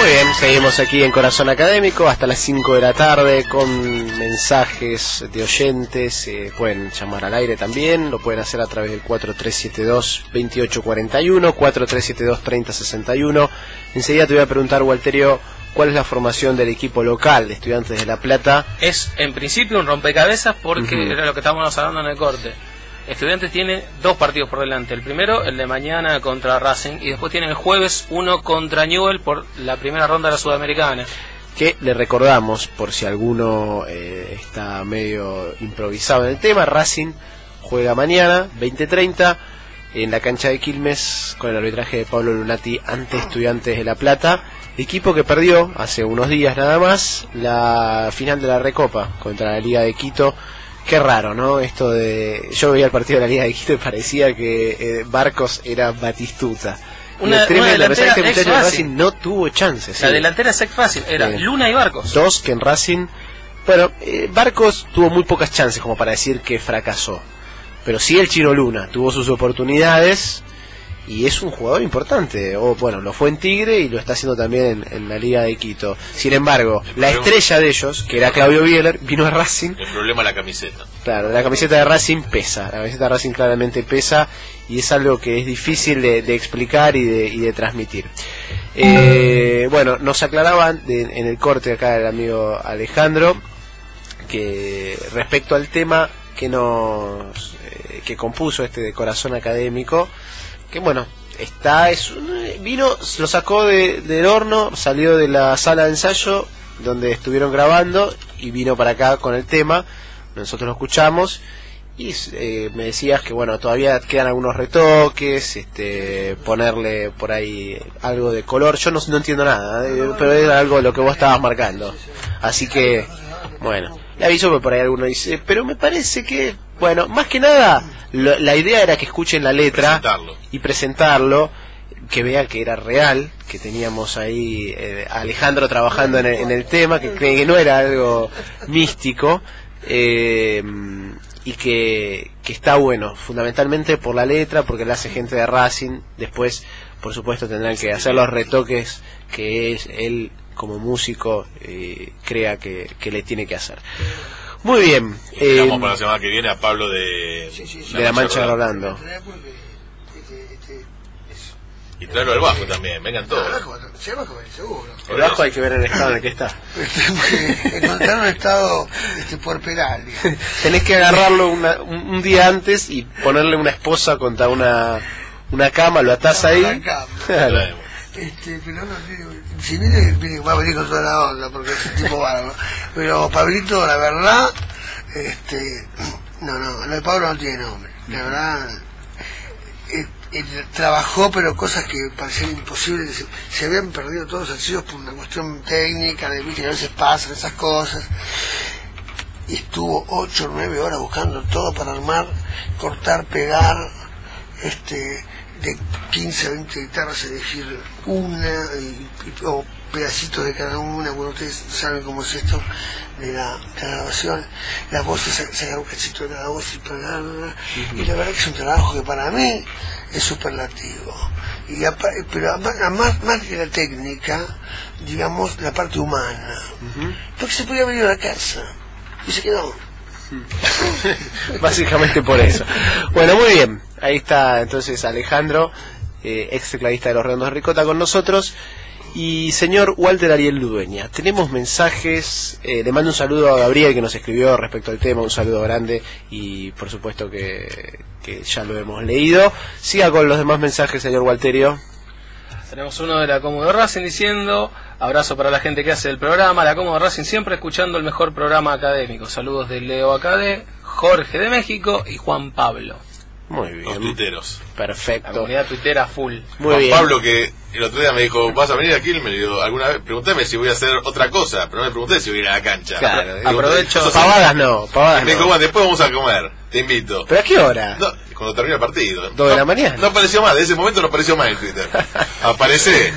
Muy bien, seguimos aquí en Corazón Académico hasta las 5 de la tarde con mensajes de oyentes. eh, pueden llamar al aire también, lo pueden hacer a través del 4372-2841, 4372-3061. Enseguida te voy a preguntar, Walterio, cuál es la formación del equipo local de Estudiantes de La Plata. Es en principio un rompecabezas porque Ujú. era lo que estábamos hablando en el corte. Estudiantes tiene dos partidos por delante. El primero, el de mañana contra Racing, y después tiene el jueves uno contra Newell por la primera ronda de la Sudamericana. que le recordamos, por si alguno eh, está medio improvisado en el tema, Racing juega mañana, 20.30, en la cancha de Quilmes, con el arbitraje de Pablo Lunati ante Estudiantes de La Plata, equipo que perdió hace unos días nada más la final de la Recopa contra la Liga de Quito. Qué raro, ¿no? Esto de... Yo veía el partido de la Liga de Quito y parecía que eh, Barcos era Batistuta. Una- Una, tremenda, una pero ¿sabes que el delantera. Racing no tuvo chances. La delantera es fácil, era Sí. Luna y Barcos. Dos que en Racing. Bueno, eh, Barcos tuvo muy pocas chances como para decir que fracasó. Pero sí el Chino Luna tuvo sus oportunidades y es un jugador importante. O bueno, lo fue en Tigre y lo está haciendo también en, en la Liga de Quito. Sin embargo, la estrella de ellos, que era Claudio Bieler, vino a Racing. El problema es la camiseta. Claro, la camiseta de Racing pesa. La camiseta de Racing claramente pesa y es algo que es difícil de, de explicar y de, y de transmitir. Eh, bueno, nos aclaraban de- en el corte acá el amigo Alejandro que respecto al tema que nos eh, que compuso este de corazón académico que bueno está es un- vino lo sacó de- del horno salió de la sala de ensayo donde estuvieron grabando y vino para acá con el tema. Nosotros lo escuchamos y eh, me decías que bueno todavía quedan algunos retoques este ponerle por ahí algo de color. Yo no, no entiendo nada eh, pero era algo de lo que vos estabas marcando. Así que bueno le aviso que por ahí alguno dice pero me parece que bueno más que nada lo- la idea era que escuchen la letra Presentarlo. y presentarlo que vea que era real, que teníamos ahí eh, a Alejandro trabajando en el, en el tema, que, que- que no era algo místico, eh, y que, que está bueno, fundamentalmente por la letra, porque la hace gente de Racing, después, por supuesto, tendrán que hacer los retoques que es él como músico eh, crea que, que le tiene que hacer. Muy bien. eh, Invitamos para la semana que viene a Pablo de, de la Mancha de Rolando. Y traerlo al bajo también, vengan todos. Seguro. El bajo hay que ver el estado en el que está. (laughs) Encontrar un estado este, puerperal. digamos. Tenés que agarrarlo una- un, un día antes y ponerle una esposa contra una, una cama, lo atás ahí. Este, pero no, si viene, viene, va a venir con toda la onda, porque es un tipo bárbaro. Pero Pablito, la verdad, este, no, no, lo de Pablo no tiene nombre. La verdad, eh, eh, trabajó, pero cosas que parecían imposibles. Se, se habían perdido todos los archivos por una cuestión técnica, de que a veces pasan esas cosas. Y estuvo ocho o nueve horas buscando todo para armar, cortar, pegar, este de 15 a 20 guitarras elegir una y- y- o pedacitos de cada una, bueno ustedes saben cómo es esto de la, de la grabación, las voces sa- sacar un cachito de cada voz y pegarla, y la verdad que es un trabajo que para mí es superlativo. Y apa- pero a más, más que la técnica, digamos la parte humana. Porque se podía venir a la casa y se quedó. (laughs) Básicamente por eso. Bueno, muy bien. Ahí está entonces Alejandro, eh, ex tecladista de los Redondos Ricota con nosotros. Y señor Walter Ariel Ludueña, tenemos mensajes. eh, le mando un saludo a Gabriel que nos escribió respecto al tema, un saludo grande y por supuesto que ya lo hemos leído. Siga con los demás mensajes, señor Walterio. Tenemos uno de la Cómodo Racing diciendo, abrazo para la gente que hace el programa, la Cómodo Racing siempre escuchando el mejor programa académico. Saludos de Leo Acadé, Jorge de México y Juan Pablo. Muy los bien. tuiteros. La Perfecto. comunidad tuitera full. Muy Juan bien. Pablo que el otro día me dijo, ¿vas a venir aquí? Me dijo, alguna vez, pregúntame si voy a hacer otra cosa, pero no me pregunté si voy a ir a la cancha. Claro, Digo, aprovecho- Pavadas no, pavadas Me dijo, no. bueno, después vamos a comer, te invito. ¿Pero a qué hora? No, cuando termine el partido. ¿Dos de No- la mañana? No apareció más, de ese momento no apareció más en Twitter. (laughs) Aparece.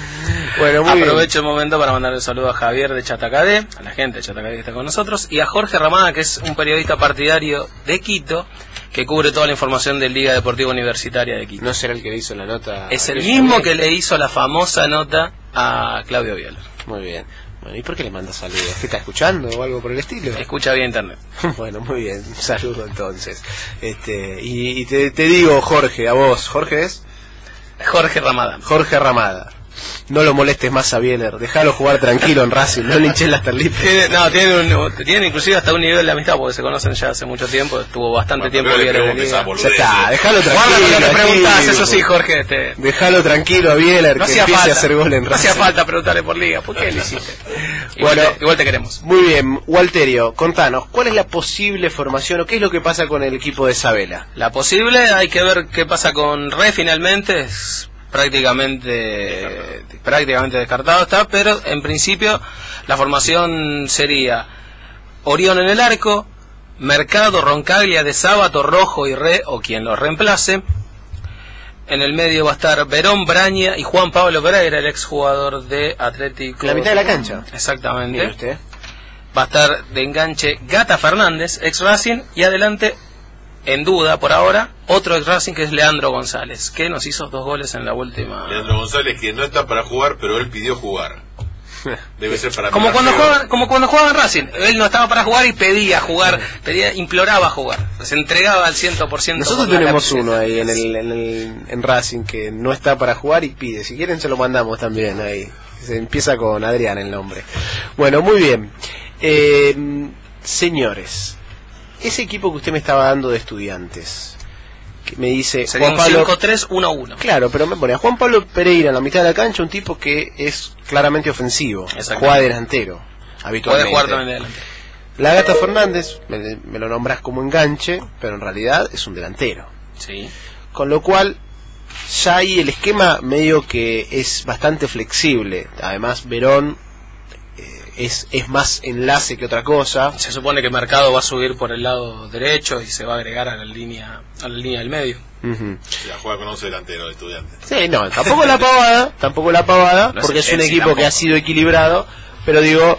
Bueno, muy bien. Aprovecho el momento para mandar un saludo a Javier de Chatacadé, a la gente de Chatacadé que está con nosotros, y a Jorge Ramada, que es un periodista partidario de Quito, que cubre toda la información de Liga Deportiva Universitaria de Quito. ¿No será el que le hizo la nota? es el mismo que le hizo la famosa nota a Claudio Vial. Muy bien. Bueno, ¿y por qué le manda saludos? ¿Qué está escuchando o algo por el estilo? Escucha bien internet. (laughs) Bueno, muy bien. Saludo entonces. Este, y, y te, te digo, Jorge, a vos. ¿Jorge es? Jorge Ramada. Jorge Ramada. No lo molestes más a Bieler. Déjalo jugar tranquilo en Racing. No le hinches las terlitas. Tiene, no, tiene, un, tiene inclusive hasta un nivel de amistad porque se conocen ya hace mucho tiempo. Estuvo bastante Bueno, tiempo le boludez. Ya está, déjalo Guarda tranquilo. cuando te preguntas, eso sí, Jorge. Este, Déjalo tranquilo a Bieler no que empiece falta. a hacer gol en no hacía Racing. falta preguntarle por liga. ¿Por qué lo hiciste? Igual, Bueno. te, igual te queremos. Muy bien, Walterio, contanos, ¿cuál es la posible formación o qué es lo que pasa con el equipo de Sabela? La posible, hay que ver qué pasa con Re finalmente. Es prácticamente prácticamente descartado está, pero en principio la formación sería Orión en el arco, Mercado, Roncaglia, de Sábato, Rojo y Re, o quien lo reemplace. En el medio va a estar Verón, Braña y Juan Pablo Pereira, el exjugador de Atlético. La mitad de la cancha. Exactamente. Mire usted. Va a estar de enganche Gata Fernández, ex Racing, y adelante, en duda por ahora, otro ex Racing que es Leandro González, que nos hizo dos goles en la última. Leandro González que no está para jugar, pero él pidió jugar. (laughs) Debe ser para Como cuando feo. jugaban, como cuando jugaban en Racing, él no estaba para jugar y pedía jugar, pedía, imploraba jugar, se entregaba al 100%. Nosotros tenemos uno ahí en, el, en, el- en Racing que no está para jugar y pide. Si quieren se lo mandamos también ahí. Se empieza con Adrián el nombre. Bueno, muy bien. Eh, señores, ese equipo que usted me estaba dando de estudiantes, que me dice Sería Juan Pablo... 5-3-1-1. Claro, pero me pone a Juan Pablo Pereira en la mitad de la cancha, un tipo que es claramente ofensivo, juega delantero, habitualmente. Puede jugar también de adelante. La Gata Fernández, me, me lo nombras como enganche, pero en realidad es un delantero. Sí. Con lo cual, ya ahí el esquema medio que es bastante flexible. Además, Verón es, es más enlace que otra cosa. Se supone que Mercado va a subir por el lado derecho y se va a agregar a la línea, a la línea del medio. Ujú. La juega con 11 delanteros de estudiantes. Sí, no, tampoco la pavada, tampoco la pavada, No porque el es un equipo tampoco. que ha sido equilibrado, pero digo,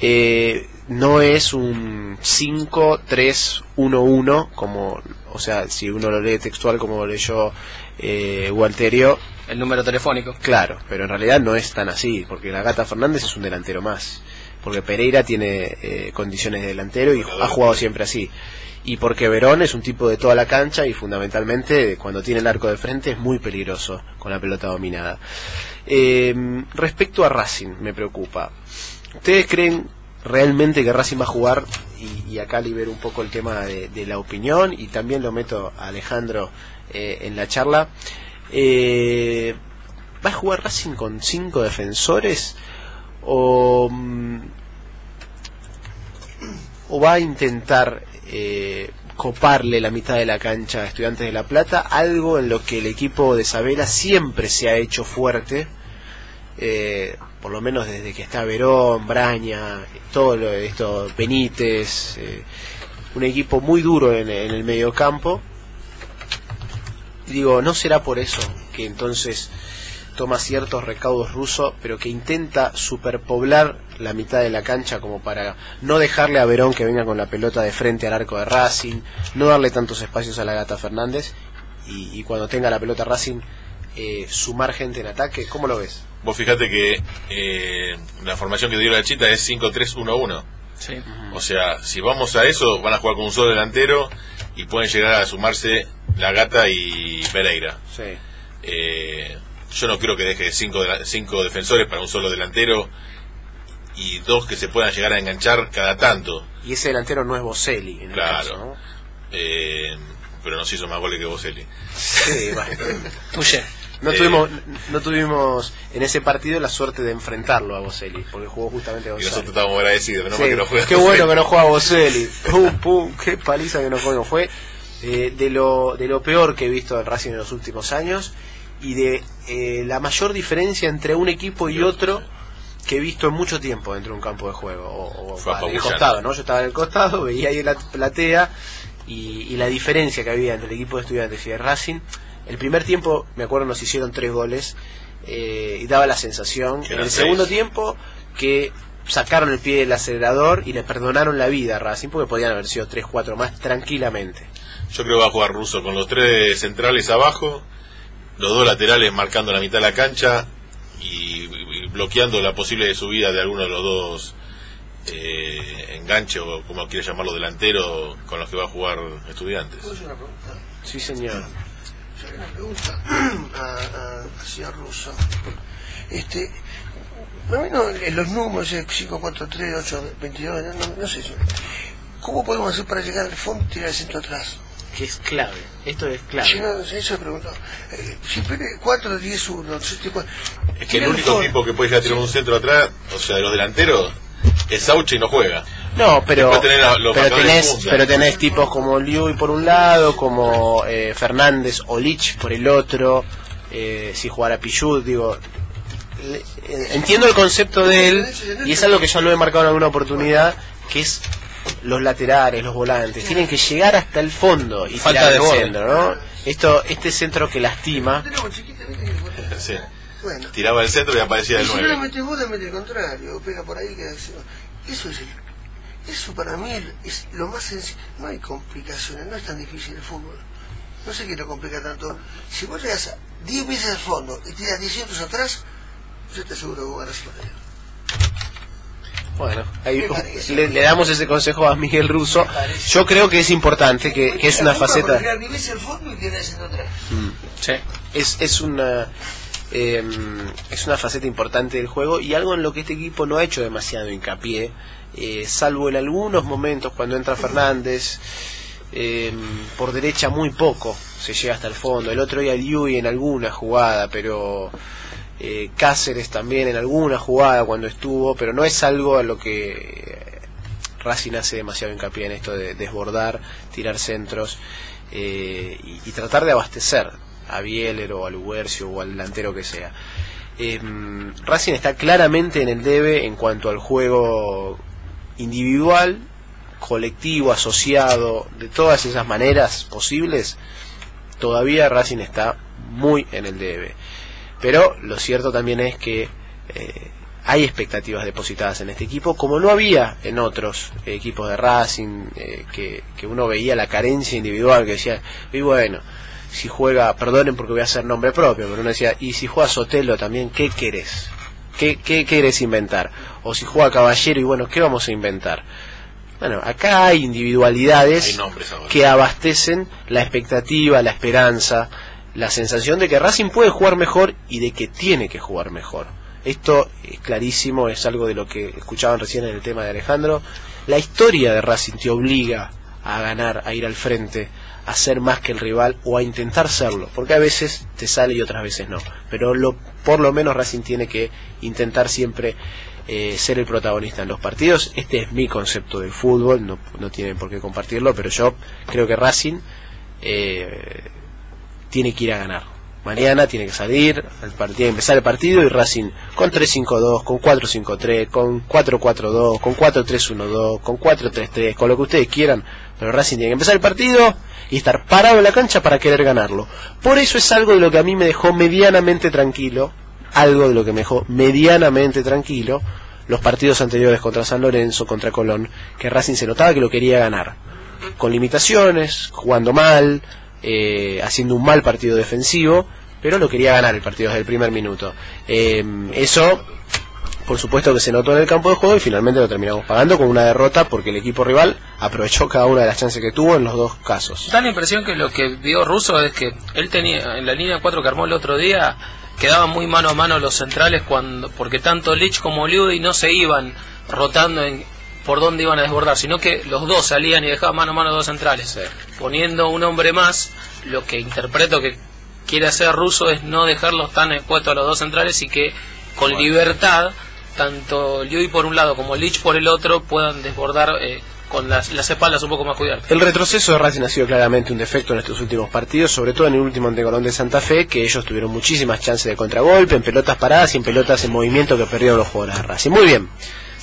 eh, no es un 5-3-1-1, como, o sea, si uno lo lee textual como leyó eh, Walterio, El número telefónico. claro, pero en realidad no es tan así, porque la Gata Fernández es un delantero más, porque Pereira tiene eh, condiciones de delantero y ha jugado siempre así. Y porque Verón es un tipo de toda la cancha y fundamentalmente cuando tiene el arco de frente es muy peligroso con la pelota dominada. Eh, respecto a Racing, me preocupa. ¿Ustedes creen realmente que Racing va a jugar? Y, y acá libero un poco el tema de, de la opinión y también lo meto a Alejandro eh, en la charla. Eh, ¿Va a jugar Racing con cinco defensores? ¿O, mm, o va a intentar eh, coparle la mitad de la cancha a Estudiantes de La Plata? Algo en lo que el equipo de Sabela siempre se ha hecho fuerte. eh, por lo menos desde que está Verón, Braña, todo lo, esto, Benítez, eh, un equipo muy duro en, en el medio campo. Digo, ¿no será por eso que entonces toma ciertos recaudos rusos, pero que intenta superpoblar la mitad de la cancha como para no dejarle a Verón que venga con la pelota de frente al arco de Racing, no darle tantos espacios a la Gata Fernández y, y cuando tenga la pelota Racing eh, sumar gente en ataque? ¿Cómo lo ves? Vos fíjate que eh, la formación que dio la chita es 5-3-1-1. Sí. O sea, si vamos a eso, van a jugar con un solo delantero y pueden llegar a sumarse la gata y Pereira. Sí. Eh, yo no creo que deje cinco, dela- cinco defensores para un solo delantero y dos que se puedan llegar a enganchar cada tanto. Y ese delantero no es Boselli, en el Claro. caso, ¿no? Eh, pero nos hizo más goles que Boselli. Sí. (laughs) No Eh. tuvimos, no tuvimos en ese partido la suerte de enfrentarlo a Boselli, porque jugó justamente a Y Boselli. nosotros estábamos agradecidos, menos Sí, que no juega qué Boselli. bueno que no juega Boselli. Pum, pum, qué paliza que jugó. Fue eh, de, lo, de lo peor que he visto en Racing en los últimos años y de eh, la mayor diferencia entre un equipo y otro que he visto en mucho tiempo dentro de un campo de juego o, o Fue en el costado, ¿no? Yo estaba en el costado, veía ahí la platea y, y la diferencia que había entre el equipo de estudiantes y de Racing. El primer tiempo, me acuerdo, nos hicieron tres goles eh, y daba la sensación en el seis. segundo tiempo que sacaron el pie del acelerador y le perdonaron la vida a Racing porque podían haber sido 3-4 más tranquilamente. Yo creo que va a jugar Russo con los tres centrales abajo, los dos laterales marcando la mitad de la cancha y, y bloqueando la posible subida de alguno de los dos eh, enganche o como quiere llamarlo delantero con los que va a jugar estudiantes. ¿Puedo hacer una pregunta? Sí, señor. Yo haría una pregunta (clears throat) a, a, al señor Russo. Este, no, los números, eh, 5, 4, 3, 8, 22, no, no, sé. ¿Cómo podemos hacer para llegar al fondo y tirar el centro atrás? Que es clave. Esto es Si clave. no, eso me pregunto. Eh, si pone 4, 10, 1, tipo, Es que el único tipo que puede llegar a tirar un centro atrás, o sea, de los delanteros, es Sauche y no juega. No, pero, pero, tenés, pero tenés tipos como Liu por un lado, como eh, Fernández o Lich por el otro, eh, si jugara Pichut, digo... le- eh, entiendo el concepto de él y es algo que ya lo he marcado en alguna oportunidad, que es los laterales, los volantes, tienen que llegar hasta el fondo y Falta de el centro, ¿no? Esto, este centro que lastima, que. (laughs) Sí. Bueno. Tiraba el centro y aparecía Y el si no lo 9. metes vos, le metes el contrario, pega por ahí, queda así. Eso es el, eso para mí es lo más sencillo. No hay complicaciones, no es tan difícil el fútbol. No sé qué lo complica tanto. Si vos llegas a 10 veces al fondo y tiras 10 otros atrás, yo te aseguro que vos ganas la pelea. Bueno, ahí le, le damos ese consejo a Miguel Russo. Yo creo que es importante, que, que es una faceta... Tirar 10 veces al fondo y tirar el centro atrás. Sí. es, es una eh, es una faceta importante del juego y algo en lo que este equipo no ha hecho demasiado hincapié, eh, salvo en algunos momentos cuando entra Fernández, eh, por derecha muy poco se llega hasta el fondo. El otro día Liui en alguna jugada, pero eh, Cáceres también en alguna jugada cuando estuvo, pero no es algo a lo que eh, Racing hace demasiado hincapié en esto de desbordar, tirar centros eh, y, tratar de abastecer a Bieler o al Ubercio o al delantero que sea. Eh, Racing está claramente en el debe en cuanto al juego individual, colectivo, asociado, de todas esas maneras posibles. Todavía Racing está muy en el debe. Pero lo cierto también es que eh, hay expectativas depositadas en este equipo, como no había en otros equipos de Racing, eh, que, que uno veía la carencia individual, que decía, y bueno, si juega, perdonen porque voy a hacer nombre propio, pero uno decía, y si juega Sotelo también, ¿qué querés? ¿Qué, qué querés inventar? O si juega Caballero, y bueno, ¿qué vamos a inventar? Bueno, acá hay individualidades Hay que abastecen la expectativa, la esperanza, la sensación de que Racing puede jugar mejor y de que tiene que jugar mejor. Esto es clarísimo, es algo de lo que escuchaban recién en el tema de Alejandro. La historia de Racing te obliga a ganar, a ir al frente, a ser más que el rival o a intentar serlo, porque a veces te sale y otras veces no. Pero lo, por lo menos Racing tiene que intentar siempre eh, ser el protagonista en los partidos. Este es mi concepto del fútbol, no, no tienen por qué compartirlo, pero yo creo que Racing eh, tiene que ir a ganar. Mañana tiene que salir, al partido, tiene que empezar el partido y Racing con 3-5-2, con 4-5-3, con 4-4-2, con 4-3-1-2, con 4-3-3, con lo que ustedes quieran, pero Racing tiene que empezar el partido y estar parado en la cancha para querer ganarlo. Por eso es algo de lo que a mí me dejó medianamente tranquilo, algo de lo que me dejó medianamente tranquilo, los partidos anteriores contra San Lorenzo, contra Colón, que Racing se notaba que lo quería ganar, con limitaciones, jugando mal, eh, haciendo un mal partido defensivo, pero lo quería ganar el partido desde el primer minuto. Eh, eso, por supuesto que se notó en el campo de juego y finalmente lo terminamos pagando con una derrota porque el equipo rival aprovechó cada una de las chances que tuvo en los dos casos. Da la impresión que lo que vio Russo es que él tenía en la línea 4 que armó el otro día quedaban muy mano a mano los centrales cuando porque tanto Lich como Liudi no se iban rotando en por dónde iban a desbordar, sino que los dos salían y dejaban mano a mano dos centrales. Poniendo un hombre más, lo que interpreto que quiere hacer Russo es no dejarlos tan expuestos a los dos centrales y que con libertad tanto Liudi por un lado como Lich por el otro puedan desbordar eh, con las, las espaldas un poco más cubiertas. El retroceso de Racing ha sido claramente un defecto en estos últimos partidos, sobre todo en el último ante Colón de Santa Fe, que ellos tuvieron muchísimas chances de contragolpe, en pelotas paradas y en pelotas en movimiento que perdieron los jugadores de Racing. Muy bien.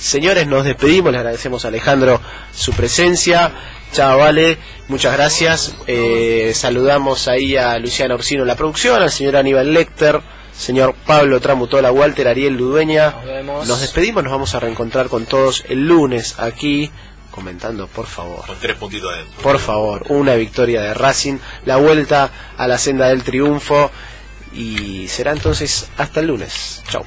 Señores, nos despedimos, le agradecemos a Alejandro su presencia. Chao, vale, muchas gracias. Eh, saludamos ahí a Luciano Orsino en la producción, al señor Aníbal Lecter, señor Pablo Tramutola, Walter Ariel Ludueña. Nos vemos. Nos despedimos, nos vamos a reencontrar con todos el lunes aquí, comentando, por favor. Con tres puntitos adentro. Por favor, una victoria de Racing, la vuelta a la senda del triunfo y será entonces hasta el lunes. Chao.